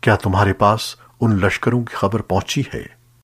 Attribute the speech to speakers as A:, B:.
A: کیا تمہارے پاس ان لشکروں کی خبر پہنچی ہے؟